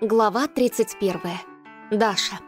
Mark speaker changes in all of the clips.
Speaker 1: Глава 31. Даша.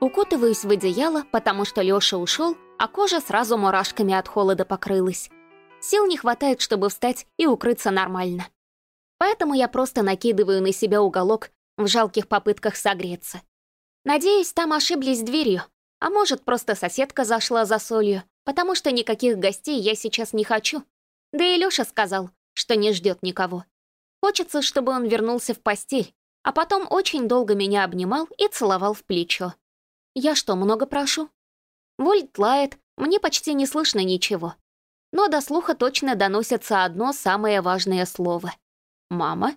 Speaker 1: Укутываюсь в одеяло, потому что Лёша ушел, а кожа сразу мурашками от холода покрылась. Сил не хватает, чтобы встать и укрыться нормально. Поэтому я просто накидываю на себя уголок в жалких попытках согреться. Надеюсь, там ошиблись дверью, а может, просто соседка зашла за солью, потому что никаких гостей я сейчас не хочу. Да и Лёша сказал, что не ждет никого. Хочется, чтобы он вернулся в постель, а потом очень долго меня обнимал и целовал в плечо. Я что, много прошу? Вольт лает, мне почти не слышно ничего. Но до слуха точно доносится одно самое важное слово. «Мама?»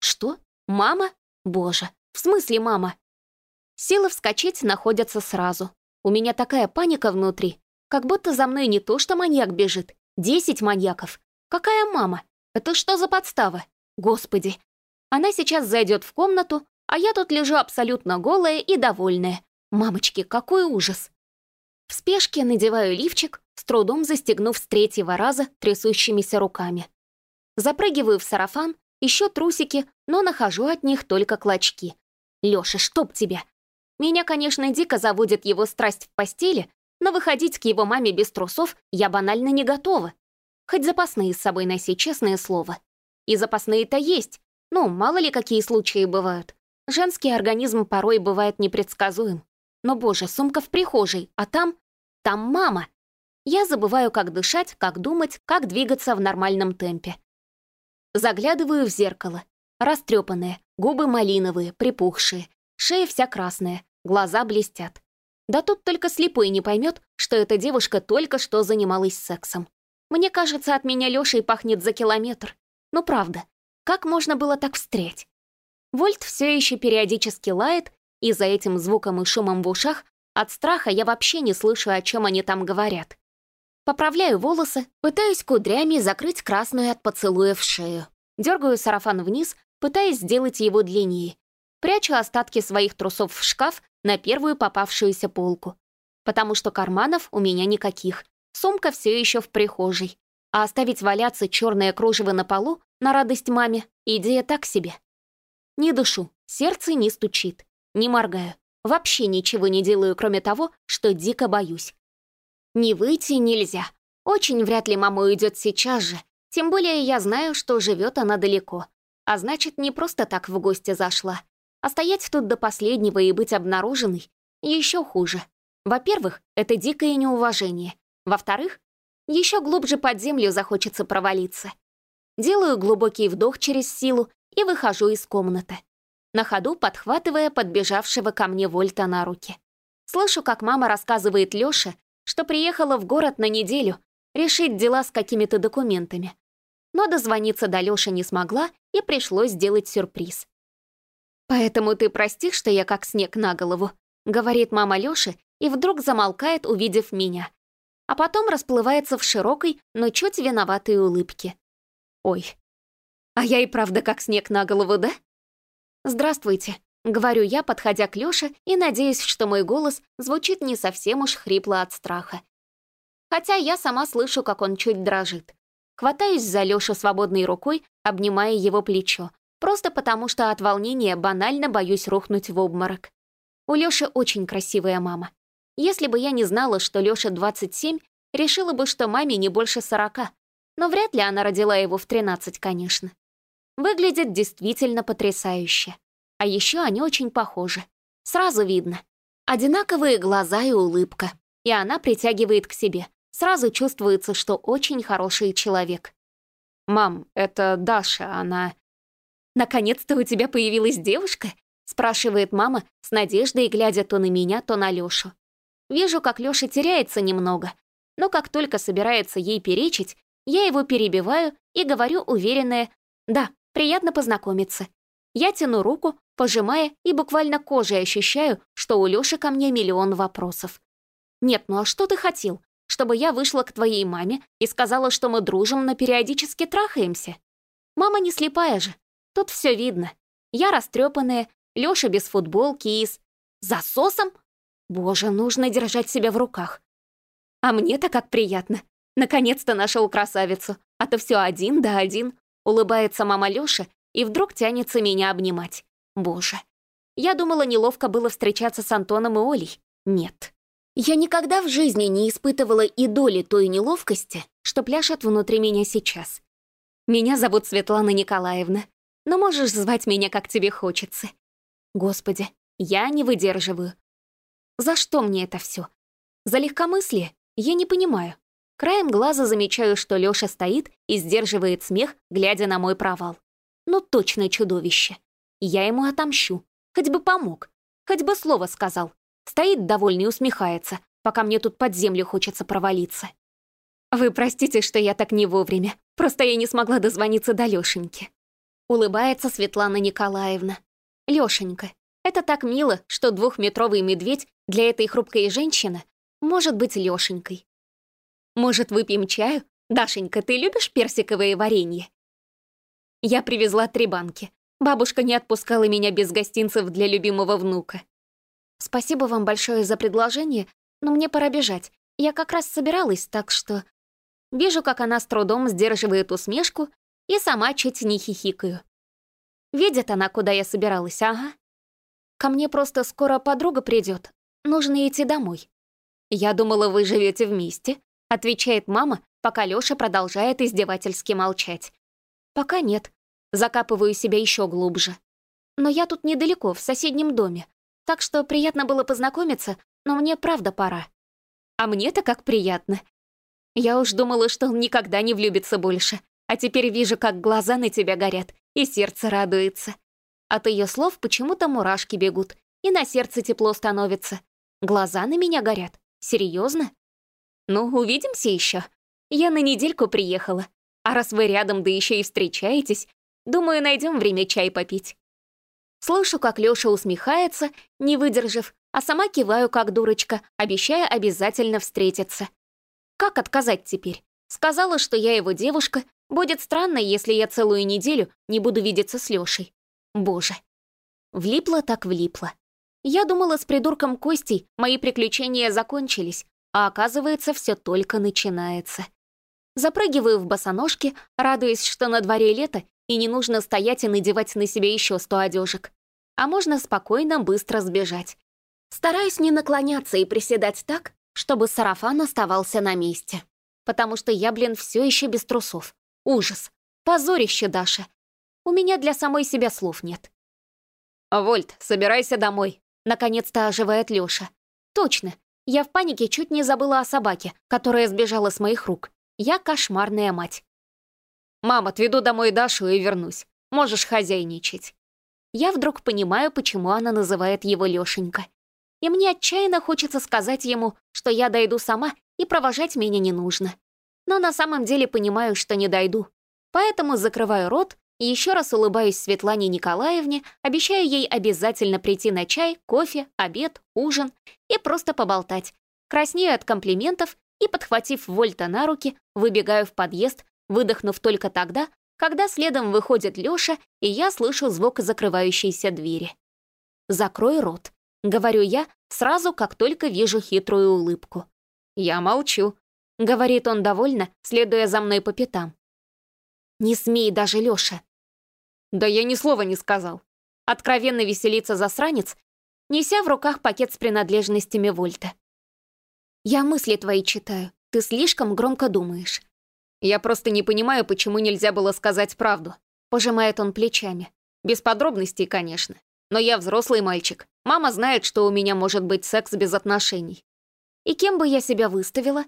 Speaker 1: «Что? Мама? Боже, в смысле мама?» Силы вскочить находятся сразу. У меня такая паника внутри, как будто за мной не то что маньяк бежит, десять маньяков. Какая мама? Это что за подстава? Господи, она сейчас зайдет в комнату, а я тут лежу абсолютно голая и довольная. Мамочки, какой ужас! В спешке надеваю лифчик, с трудом застегнув с третьего раза трясущимися руками. Запрыгиваю в сарафан, ищу трусики, но нахожу от них только клочки. Лёша, чтоб тебя! Меня, конечно, дико заводит его страсть в постели, но выходить к его маме без трусов я банально не готова. Хоть запасные с собой носи, честное слово. И запасные-то есть, ну, мало ли какие случаи бывают. Женский организм порой бывает непредсказуем. Но, боже, сумка в прихожей, а там... Там мама. Я забываю, как дышать, как думать, как двигаться в нормальном темпе. Заглядываю в зеркало. Растрепанные, губы малиновые, припухшие, шея вся красная, глаза блестят. Да тут только слепой не поймет, что эта девушка только что занималась сексом. Мне кажется, от меня Лешей пахнет за километр. Ну правда, как можно было так встрять? Вольт все еще периодически лает, и за этим звуком и шумом в ушах от страха я вообще не слышу, о чем они там говорят. Поправляю волосы, пытаюсь кудрями закрыть красную от поцелуев шею. Дергаю сарафан вниз, пытаясь сделать его длиннее. Прячу остатки своих трусов в шкаф на первую попавшуюся полку. Потому что карманов у меня никаких. Сумка все еще в прихожей. А оставить валяться черное кружево на полу на радость маме идея так себе. Не дышу, сердце не стучит, не моргаю. Вообще ничего не делаю, кроме того, что дико боюсь. Не выйти нельзя. Очень вряд ли мама уйдет сейчас же. Тем более я знаю, что живет она далеко. А значит, не просто так в гости зашла. А тут до последнего и быть обнаруженной еще хуже. Во-первых, это дикое неуважение. Во-вторых, еще глубже под землю захочется провалиться. Делаю глубокий вдох через силу и выхожу из комнаты. На ходу подхватывая подбежавшего ко мне Вольта на руки. Слышу, как мама рассказывает Лёше, что приехала в город на неделю решить дела с какими-то документами. Но дозвониться до Лёши не смогла, и пришлось сделать сюрприз. «Поэтому ты простишь, что я как снег на голову», — говорит мама Лёши, и вдруг замолкает, увидев меня. А потом расплывается в широкой, но чуть виноватой улыбке. Ой. А я и правда как снег на голову, да? Здравствуйте, говорю я, подходя к Лёше и надеясь, что мой голос звучит не совсем уж хрипло от страха. Хотя я сама слышу, как он чуть дрожит. Хватаюсь за Лёшу свободной рукой, обнимая его плечо, просто потому что от волнения банально боюсь рухнуть в обморок. У Лёши очень красивая мама. Если бы я не знала, что Лёша 27, решила бы, что маме не больше 40, но вряд ли она родила его в 13, конечно. Выглядит действительно потрясающе. А еще они очень похожи. Сразу видно. Одинаковые глаза и улыбка. И она притягивает к себе. Сразу чувствуется, что очень хороший человек. «Мам, это Даша, она...» «Наконец-то у тебя появилась девушка?» спрашивает мама с надеждой, глядя то на меня, то на Лёшу. Вижу, как Лёша теряется немного, но как только собирается ей перечить, я его перебиваю и говорю уверенное «Да, приятно познакомиться». Я тяну руку, пожимая, и буквально кожей ощущаю, что у Лёши ко мне миллион вопросов. «Нет, ну а что ты хотел? Чтобы я вышла к твоей маме и сказала, что мы дружим, но периодически трахаемся?» Мама не слепая же. Тут все видно. Я растрепанная, Лёша без футболки и с... Засосом? Боже, нужно держать себя в руках. А мне-то как приятно. Наконец-то нашел красавицу, а то все один да один. Улыбается мама Лёша, и вдруг тянется меня обнимать. Боже. Я думала, неловко было встречаться с Антоном и Олей. Нет. Я никогда в жизни не испытывала и доли той неловкости, что пляшет внутри меня сейчас. Меня зовут Светлана Николаевна, но можешь звать меня, как тебе хочется. Господи, я не выдерживаю. За что мне это все? За легкомыслие? Я не понимаю. Краем глаза замечаю, что Лёша стоит и сдерживает смех, глядя на мой провал. Ну точно чудовище. Я ему отомщу. Хоть бы помог. Хоть бы слово сказал. Стоит довольный и усмехается, пока мне тут под землю хочется провалиться. Вы простите, что я так не вовремя. Просто я не смогла дозвониться до Лёшеньки. Улыбается Светлана Николаевна. Лёшенька, это так мило, что двухметровый медведь для этой хрупкой женщины может быть Лёшенькой. Может, выпьем чаю? Дашенька, ты любишь персиковое варенье? Я привезла три банки. Бабушка не отпускала меня без гостинцев для любимого внука. Спасибо вам большое за предложение, но мне пора бежать. Я как раз собиралась, так что... Вижу, как она с трудом сдерживает усмешку и сама чуть не хихикаю. Видит она, куда я собиралась, ага. Ко мне просто скоро подруга придет. Нужно идти домой. Я думала, вы живете вместе, отвечает мама, пока Лёша продолжает издевательски молчать. Пока нет. Закапываю себя еще глубже. Но я тут недалеко, в соседнем доме. Так что приятно было познакомиться, но мне правда пора. А мне-то как приятно. Я уж думала, что он никогда не влюбится больше. А теперь вижу, как глаза на тебя горят, и сердце радуется. От ее слов почему-то мурашки бегут, и на сердце тепло становится. Глаза на меня горят. Серьезно? Ну, увидимся еще. Я на недельку приехала. А раз вы рядом, да еще и встречаетесь, думаю, найдем время чай попить. Слышу, как Лёша усмехается, не выдержав, а сама киваю, как дурочка, обещая обязательно встретиться. Как отказать теперь? Сказала, что я его девушка, будет странно, если я целую неделю не буду видеться с Лёшей. Боже. Влипла так влипла. Я думала, с придурком Костей мои приключения закончились, а оказывается, все только начинается. Запрыгиваю в босоножки, радуясь, что на дворе лето, и не нужно стоять и надевать на себе еще сто одежек. А можно спокойно, быстро сбежать. Стараюсь не наклоняться и приседать так, чтобы сарафан оставался на месте. Потому что я, блин, все еще без трусов. Ужас. Позорище, Даша. У меня для самой себя слов нет. «Вольт, собирайся домой», — наконец-то оживает Лёша. «Точно. Я в панике чуть не забыла о собаке, которая сбежала с моих рук. Я кошмарная мать». «Мам, отведу домой Дашу и вернусь. Можешь хозяйничать». Я вдруг понимаю, почему она называет его Лёшенька. И мне отчаянно хочется сказать ему, что я дойду сама и провожать меня не нужно. Но на самом деле понимаю, что не дойду. Поэтому закрываю рот еще раз улыбаюсь Светлане Николаевне, обещаю ей обязательно прийти на чай, кофе, обед, ужин и просто поболтать. Краснею от комплиментов и, подхватив Вольта на руки, выбегаю в подъезд, выдохнув только тогда, когда следом выходит Лёша, и я слышу звук закрывающейся двери. «Закрой рот», — говорю я, сразу как только вижу хитрую улыбку. «Я молчу», — говорит он довольно, следуя за мной по пятам. «Не смей даже, Лёша», да я ни слова не сказал. Откровенно веселится засранец, неся в руках пакет с принадлежностями Вольта. Я мысли твои читаю, ты слишком громко думаешь. Я просто не понимаю, почему нельзя было сказать правду. Пожимает он плечами. Без подробностей, конечно. Но я взрослый мальчик. Мама знает, что у меня может быть секс без отношений. И кем бы я себя выставила?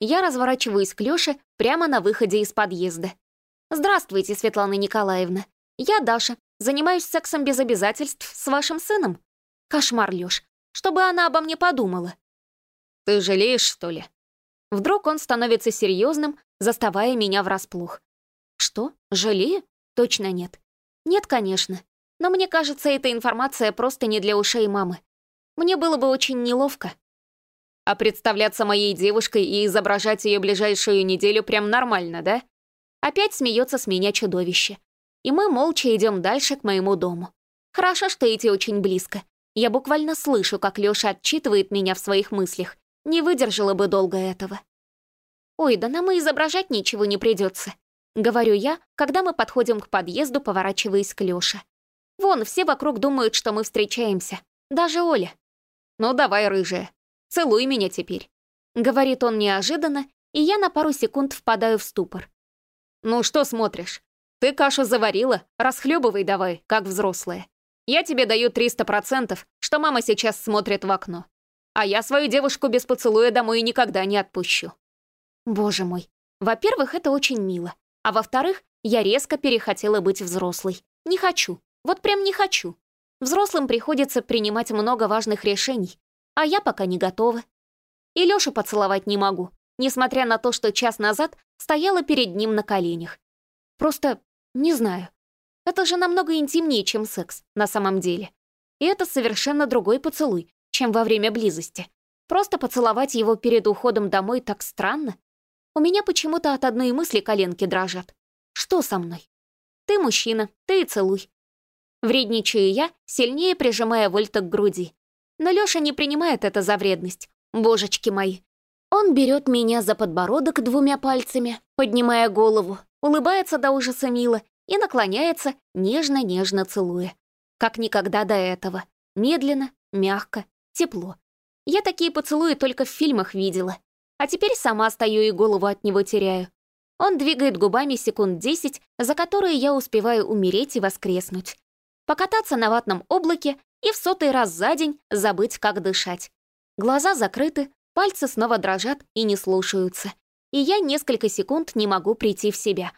Speaker 1: Я разворачиваюсь к Лёше прямо на выходе из подъезда. «Здравствуйте, Светлана Николаевна. Я Даша, занимаюсь сексом без обязательств с вашим сыном. Кошмар, Лёш, чтобы она обо мне подумала. Ты жалеешь, что ли? Вдруг он становится серьезным, заставая меня врасплох. Что? Жалею? Точно нет. Нет, конечно. Но мне кажется, эта информация просто не для ушей мамы. Мне было бы очень неловко. А представляться моей девушкой и изображать ее ближайшую неделю прям нормально, да? Опять смеется с меня чудовище и мы молча идем дальше к моему дому. Хорошо, что идти очень близко. Я буквально слышу, как Лёша отчитывает меня в своих мыслях. Не выдержала бы долго этого. Ой, да нам и изображать ничего не придется. — говорю я, когда мы подходим к подъезду, поворачиваясь к Лёше. «Вон, все вокруг думают, что мы встречаемся. Даже Оля». «Ну давай, рыжая, целуй меня теперь», — говорит он неожиданно, и я на пару секунд впадаю в ступор. «Ну что смотришь? Ты кашу заварила, расхлебывай давай, как взрослая. Я тебе даю 300%, что мама сейчас смотрит в окно. А я свою девушку без поцелуя домой никогда не отпущу». Боже мой. Во-первых, это очень мило. А во-вторых, я резко перехотела быть взрослой. Не хочу. Вот прям не хочу. Взрослым приходится принимать много важных решений, а я пока не готова. И Лёшу поцеловать не могу, несмотря на то, что час назад стояла перед ним на коленях. Просто не знаю. Это же намного интимнее, чем секс, на самом деле. И это совершенно другой поцелуй, чем во время близости. Просто поцеловать его перед уходом домой так странно. У меня почему-то от одной мысли коленки дрожат. Что со мной? Ты мужчина, ты и целуй. Вредничаю я, сильнее прижимая Вольта к груди. Но Лёша не принимает это за вредность. Божечки мои. Он берет меня за подбородок двумя пальцами, поднимая голову, улыбается до ужаса мило и наклоняется, нежно-нежно целуя. Как никогда до этого. Медленно, мягко, тепло. Я такие поцелуи только в фильмах видела. А теперь сама стою и голову от него теряю. Он двигает губами секунд десять, за которые я успеваю умереть и воскреснуть. Покататься на ватном облаке и в сотый раз за день забыть, как дышать. Глаза закрыты, пальцы снова дрожат и не слушаются. И я несколько секунд не могу прийти в себя.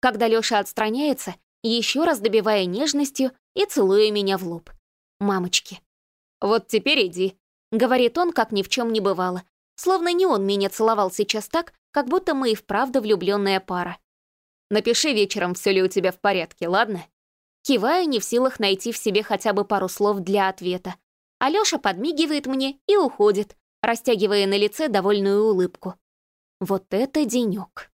Speaker 1: Когда Лёша отстраняется, еще раз добивая нежностью и целуя меня в лоб. «Мамочки». «Вот теперь иди», — говорит он, как ни в чем не бывало. Словно не он меня целовал сейчас так, как будто мы и вправду влюбленная пара. «Напиши вечером, все ли у тебя в порядке, ладно?» Киваю, не в силах найти в себе хотя бы пару слов для ответа. Алёша подмигивает мне и уходит, растягивая на лице довольную улыбку. Вот это денёк.